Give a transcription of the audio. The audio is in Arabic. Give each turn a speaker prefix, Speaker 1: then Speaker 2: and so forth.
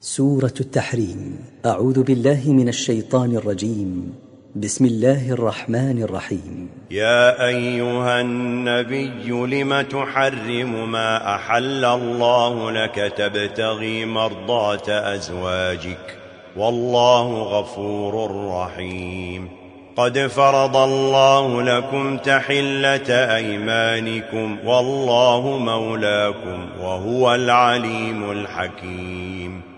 Speaker 1: سورة التحريم. أعوذ بالله من الشيطان الرجيم. بسم الله الرحمن الرحيم.
Speaker 2: يا أيها النبي لم تحرم ما أحل الله لك تبتغي مرضات أزواجك؟ والله غفور رحيم. قد فرض الله لكم تحلة أيمانكم والله مولاكم وهو العليم الحكيم.